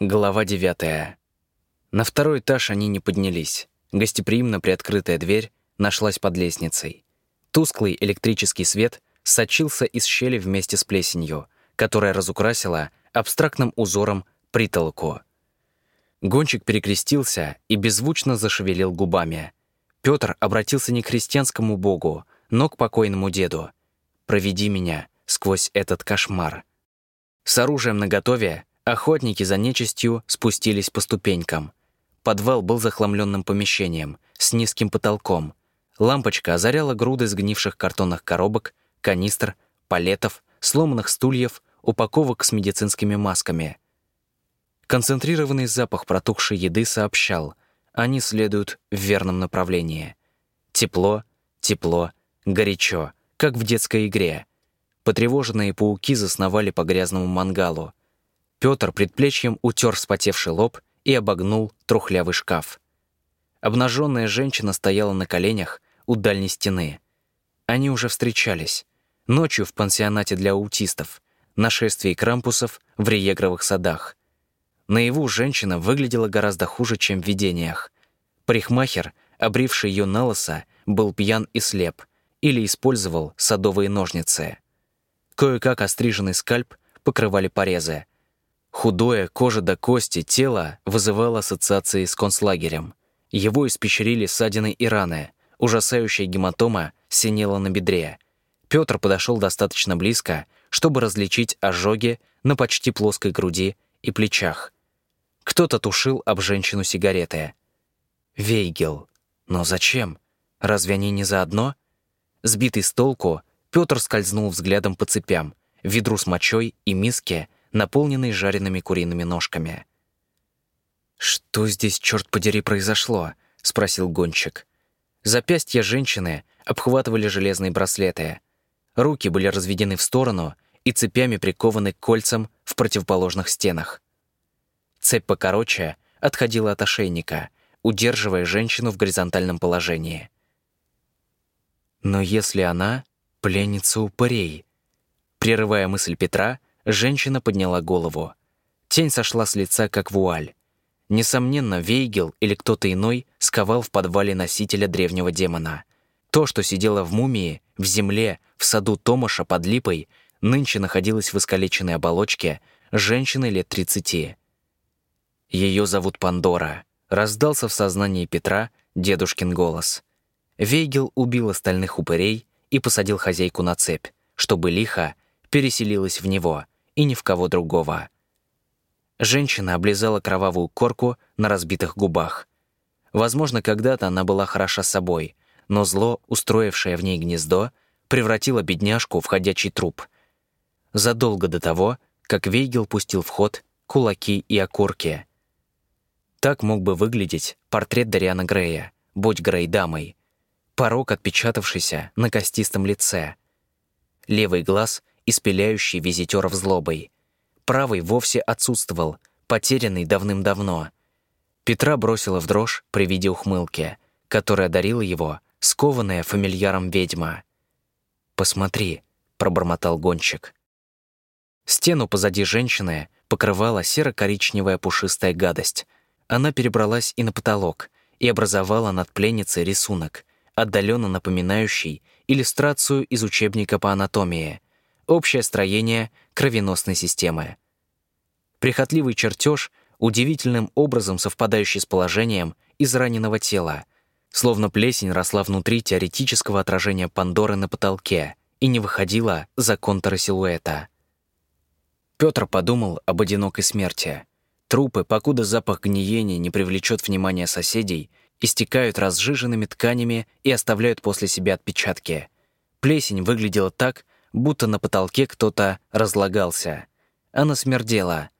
Глава девятая. На второй этаж они не поднялись. Гостеприимно приоткрытая дверь нашлась под лестницей. Тусклый электрический свет сочился из щели вместе с плесенью, которая разукрасила абстрактным узором притолоку. Гонщик перекрестился и беззвучно зашевелил губами. Петр обратился не к христианскому богу, но к покойному деду. «Проведи меня сквозь этот кошмар». С оружием наготове Охотники за нечистью спустились по ступенькам. Подвал был захламленным помещением, с низким потолком. Лампочка озаряла груды сгнивших картонных коробок, канистр, палетов, сломанных стульев, упаковок с медицинскими масками. Концентрированный запах протухшей еды сообщал, они следуют в верном направлении. Тепло, тепло, горячо, как в детской игре. Потревоженные пауки засновали по грязному мангалу. Петр предплечьем утер вспотевший лоб и обогнул трухлявый шкаф. Обнаженная женщина стояла на коленях у дальней стены. Они уже встречались. Ночью в пансионате для аутистов, нашествии крампусов в Риегровых садах. Наяву женщина выглядела гораздо хуже, чем в видениях. Парикмахер, обривший ее на лысо, был пьян и слеп или использовал садовые ножницы. Кое-как остриженный скальп покрывали порезы, Худое, кожа до кости, тело вызывало ассоциации с концлагерем. Его испещрили ссадины и раны. Ужасающая гематома синела на бедре. Петр подошел достаточно близко, чтобы различить ожоги на почти плоской груди и плечах. Кто-то тушил об женщину сигареты. Вейгел. Но зачем? Разве они не заодно? Сбитый с толку, Петр скользнул взглядом по цепям, ведру с мочой и миске — наполненный жареными куриными ножками. «Что здесь, черт подери, произошло?» — спросил гонщик. Запястья женщины обхватывали железные браслеты. Руки были разведены в сторону и цепями прикованы к кольцам в противоположных стенах. Цепь покороче отходила от ошейника, удерживая женщину в горизонтальном положении. Но если она — пленница упырей? Прерывая мысль Петра, Женщина подняла голову. Тень сошла с лица, как вуаль. Несомненно, Вейгел или кто-то иной сковал в подвале носителя древнего демона. То, что сидело в мумии, в земле, в саду Томаша под липой, нынче находилось в искалеченной оболочке женщины лет 30. Ее зовут Пандора. Раздался в сознании Петра дедушкин голос. Вейгел убил остальных упырей и посадил хозяйку на цепь, чтобы лихо переселилась в него и ни в кого другого. Женщина облизала кровавую корку на разбитых губах. Возможно, когда-то она была хороша собой, но зло, устроившее в ней гнездо, превратило бедняжку в ходячий труп. Задолго до того, как Вейгел пустил в ход кулаки и окурки. Так мог бы выглядеть портрет Дариана Грея, будь Грей дамой. Порог, отпечатавшийся на костистом лице. Левый глаз испеляющий визитеров злобой. Правый вовсе отсутствовал, потерянный давным-давно. Петра бросила в дрожь при виде ухмылки, которая дарила его, скованная фамильяром ведьма. «Посмотри», — пробормотал гонщик. Стену позади женщины покрывала серо-коричневая пушистая гадость. Она перебралась и на потолок, и образовала над пленницей рисунок, отдаленно напоминающий иллюстрацию из учебника по анатомии — общее строение кровеносной системы. Прихотливый чертеж, удивительным образом совпадающий с положением израненного тела, словно плесень росла внутри теоретического отражения Пандоры на потолке и не выходила за контуры силуэта. Петр подумал об одинокой смерти. Трупы, покуда запах гниения не привлечет внимание соседей, истекают разжиженными тканями и оставляют после себя отпечатки. Плесень выглядела так, будто на потолке кто-то разлагался. Она смердела.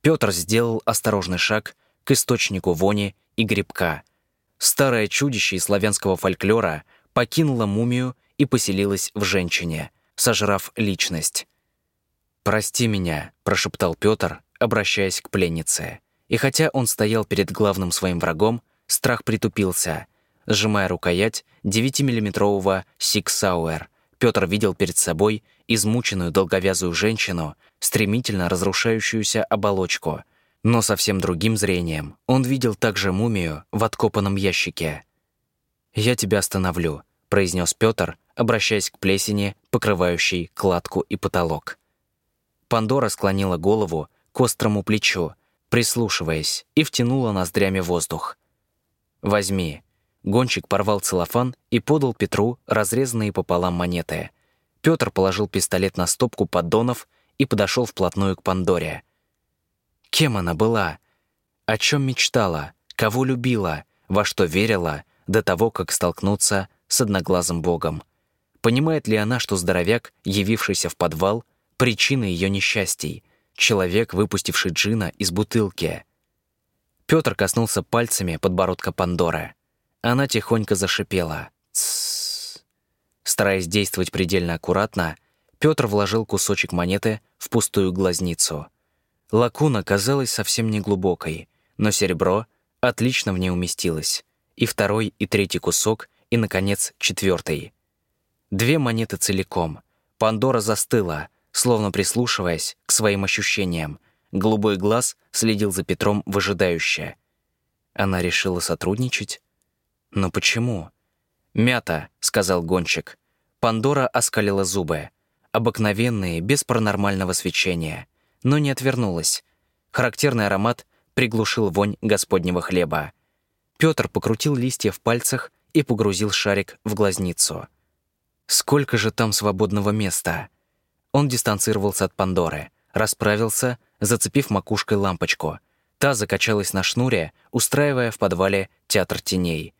Петр сделал осторожный шаг к источнику вони и грибка. Старое чудище из славянского фольклора покинуло мумию и поселилось в женщине, сожрав личность. «Прости меня», — прошептал Петр, обращаясь к пленнице. И хотя он стоял перед главным своим врагом, страх притупился, сжимая рукоять 9-миллиметрового «SIG Sauer», Петр видел перед собой измученную долговязую женщину, стремительно разрушающуюся оболочку, Но совсем другим зрением он видел также мумию в откопанном ящике. «Я тебя остановлю», — произнес Петр, обращаясь к плесени, покрывающей кладку и потолок. Пандора склонила голову к острому плечу, прислушиваясь, и втянула ноздрями воздух. «Возьми». Гонщик порвал целлофан и подал Петру разрезанные пополам монеты. Петр положил пистолет на стопку поддонов и подошел вплотную к Пандоре. Кем она была? О чем мечтала? Кого любила? Во что верила до того, как столкнуться с одноглазым богом? Понимает ли она, что здоровяк, явившийся в подвал, причина ее несчастий, человек, выпустивший джина из бутылки? Петр коснулся пальцами подбородка Пандоры. Она тихонько зашипела. Стараясь действовать предельно аккуратно, Петр вложил кусочек монеты в пустую глазницу. Лакуна казалась совсем неглубокой, но серебро отлично в ней уместилось. И второй, и третий кусок, и, наконец, четвертый. Две монеты целиком. Пандора застыла, словно прислушиваясь к своим ощущениям. Голубой глаз следил за Петром выжидающе. Она решила сотрудничать? Но почему? «Мята», — сказал гонщик. Пандора оскалила зубы. Обыкновенные, без паранормального свечения. Но не отвернулась. Характерный аромат приглушил вонь господнего хлеба. Петр покрутил листья в пальцах и погрузил шарик в глазницу. Сколько же там свободного места? Он дистанцировался от Пандоры, расправился, зацепив макушкой лампочку. Та закачалась на шнуре, устраивая в подвале театр теней.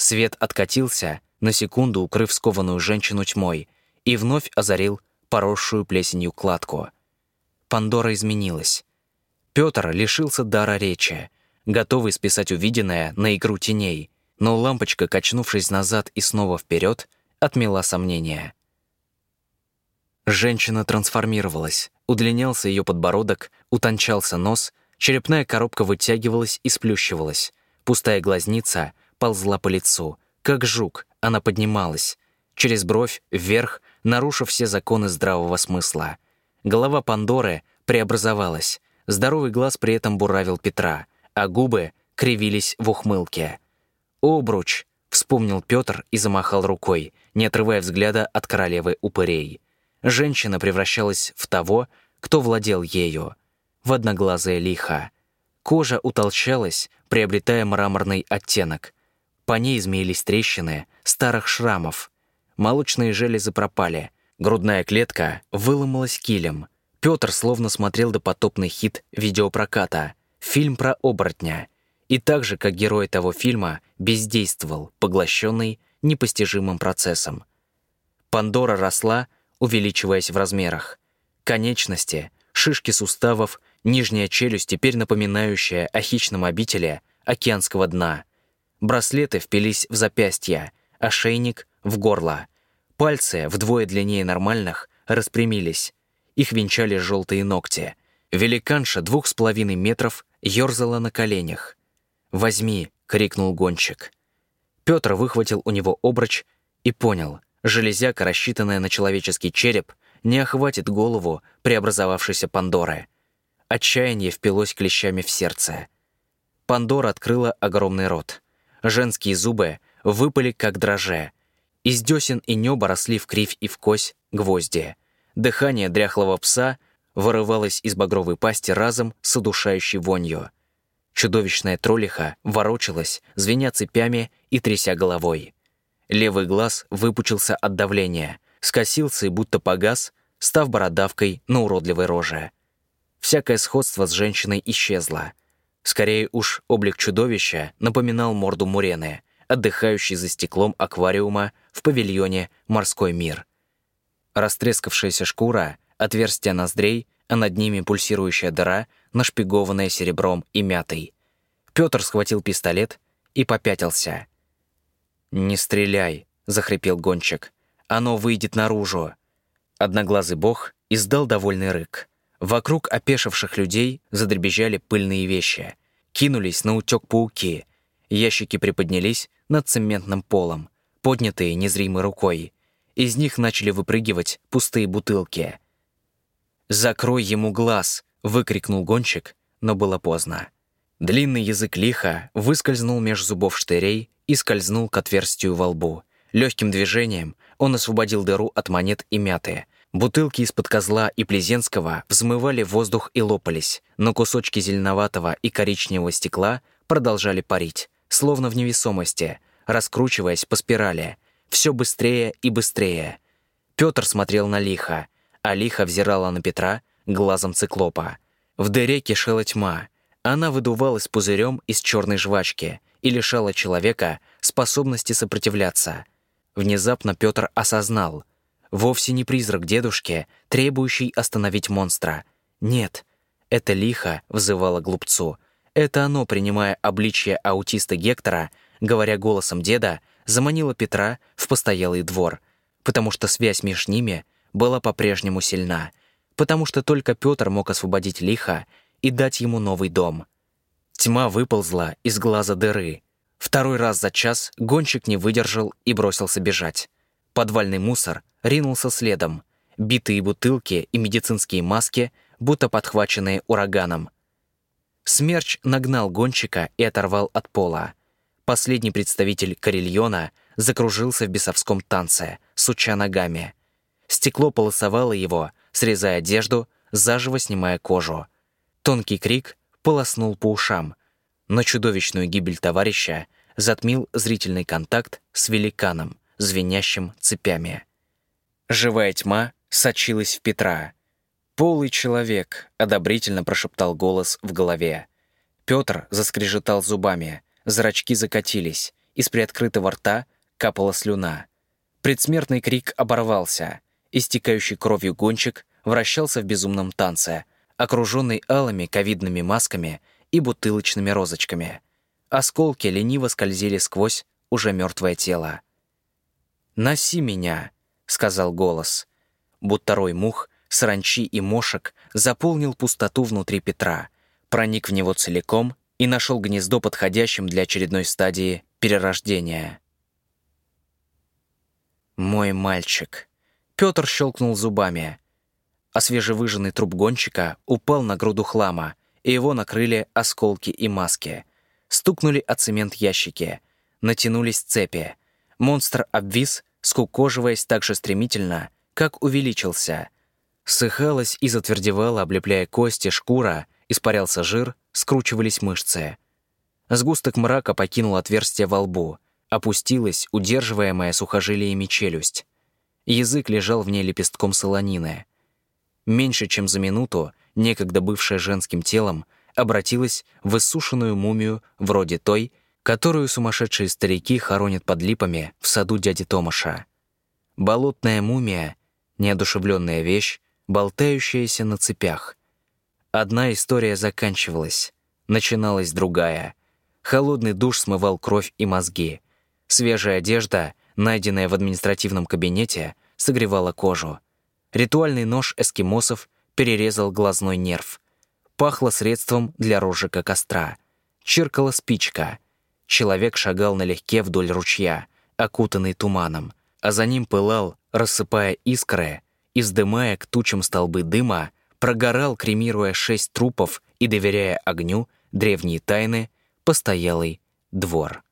Свет откатился, на секунду укрыв скованную женщину тьмой, и вновь озарил поросшую плесенью кладку. Пандора изменилась. Петр лишился дара речи, готовый списать увиденное на игру теней, но лампочка, качнувшись назад и снова вперед, отмела сомнения. Женщина трансформировалась, удлинялся ее подбородок, утончался нос, черепная коробка вытягивалась и сплющивалась, пустая глазница ползла по лицу, как жук, она поднималась, через бровь, вверх, нарушив все законы здравого смысла. Голова Пандоры преобразовалась, здоровый глаз при этом буравил Петра, а губы кривились в ухмылке. «Обруч!» — вспомнил Петр и замахал рукой, не отрывая взгляда от королевы упырей. Женщина превращалась в того, кто владел ею, в одноглазое лихо. Кожа утолщалась, приобретая мраморный оттенок. По ней измеились трещины старых шрамов. Молочные железы пропали, грудная клетка выломалась килем. Петр словно смотрел допотопный хит видеопроката, фильм про оборотня. И так же, как герой того фильма, бездействовал, поглощенный непостижимым процессом. Пандора росла, увеличиваясь в размерах. Конечности, шишки суставов, нижняя челюсть, теперь напоминающая о хищном обителе океанского дна. Браслеты впились в запястья, ошейник — в горло. Пальцы, вдвое длиннее нормальных, распрямились. Их венчали желтые ногти. Великанша двух с половиной метров ерзала на коленях. «Возьми!» — крикнул гонщик. Петр выхватил у него обруч и понял, железяка, рассчитанная на человеческий череп, не охватит голову преобразовавшейся Пандоры. Отчаяние впилось клещами в сердце. Пандора открыла огромный рот. Женские зубы выпали, как дроже. Из десен и неба росли в кривь и в кось гвозди. Дыхание дряхлого пса вырывалось из багровой пасти разом с удушающей вонью. Чудовищная троллиха ворочалась, звеня цепями и тряся головой. Левый глаз выпучился от давления, скосился и будто погас, став бородавкой на уродливой роже. Всякое сходство с женщиной исчезло. Скорее уж облик чудовища напоминал морду Мурены, отдыхающей за стеклом аквариума в павильоне «Морской мир». Растрескавшаяся шкура, отверстия ноздрей, а над ними пульсирующая дыра, нашпигованная серебром и мятой. Петр схватил пистолет и попятился. «Не стреляй», — захрипел гонщик. «Оно выйдет наружу». Одноглазый бог издал довольный рык. Вокруг опешивших людей задребезжали пыльные вещи. Кинулись на утек пауки. Ящики приподнялись над цементным полом, поднятые незримой рукой. Из них начали выпрыгивать пустые бутылки. «Закрой ему глаз!» — выкрикнул гонщик, но было поздно. Длинный язык лиха выскользнул меж зубов штырей и скользнул к отверстию во лбу. Легким движением он освободил дыру от монет и мяты. Бутылки из-под козла и Плезенского взмывали воздух и лопались, но кусочки зеленоватого и коричневого стекла продолжали парить, словно в невесомости, раскручиваясь по спирали, все быстрее и быстрее. Петр смотрел на лиха, а лиха взирала на Петра глазом циклопа. В дыре кишела тьма. Она выдувалась пузырем из черной жвачки и лишала человека способности сопротивляться. Внезапно Петр осознал. Вовсе не призрак дедушки, требующий остановить монстра. Нет, это лихо взывало глупцу. Это оно, принимая обличье аутиста Гектора, говоря голосом деда, заманило Петра в постоялый двор, потому что связь между ними была по-прежнему сильна, потому что только Петр мог освободить лиха и дать ему новый дом. Тьма выползла из глаза дыры. Второй раз за час гонщик не выдержал и бросился бежать. Подвальный мусор ринулся следом. Битые бутылки и медицинские маски, будто подхваченные ураганом. Смерч нагнал гонщика и оторвал от пола. Последний представитель Карельона закружился в бесовском танце, суча ногами. Стекло полосовало его, срезая одежду, заживо снимая кожу. Тонкий крик полоснул по ушам, но чудовищную гибель товарища затмил зрительный контакт с великаном, звенящим цепями. Живая тьма сочилась в Петра. «Полый человек», — одобрительно прошептал голос в голове. Петр заскрежетал зубами, зрачки закатились, из приоткрытого рта капала слюна. Предсмертный крик оборвался. Истекающий кровью гонщик вращался в безумном танце, окруженный алыми ковидными масками и бутылочными розочками. Осколки лениво скользили сквозь уже мертвое тело. «Носи меня», — сказал голос. Будто рой мух, саранчи и мошек заполнил пустоту внутри Петра, проник в него целиком и нашел гнездо подходящим для очередной стадии перерождения. «Мой мальчик», Петр щелкнул зубами. А свежевыжженный труп гонщика упал на груду хлама, и его накрыли осколки и маски. Стукнули о цемент ящики. Натянулись цепи. Монстр обвис, скукоживаясь так же стремительно, как увеличился. Сыхалась и затвердевала, облепляя кости, шкура, испарялся жир, скручивались мышцы. Сгусток мрака покинул отверстие во лбу, опустилась, удерживаемая сухожилиями челюсть. Язык лежал в ней лепестком солонины. Меньше чем за минуту, некогда бывшая женским телом, обратилась в иссушенную мумию вроде той, которую сумасшедшие старики хоронят под липами в саду дяди Томаша. Болотная мумия — неодушевленная вещь, болтающаяся на цепях. Одна история заканчивалась, начиналась другая. Холодный душ смывал кровь и мозги. Свежая одежда найденная в административном кабинете, согревала кожу. Ритуальный нож эскимосов перерезал глазной нерв. Пахло средством для розжига костра. Чиркала спичка. Человек шагал налегке вдоль ручья, окутанный туманом, а за ним пылал, рассыпая искры, и вздымая к тучам столбы дыма, прогорал, кремируя шесть трупов и доверяя огню древние тайны, постоялый двор.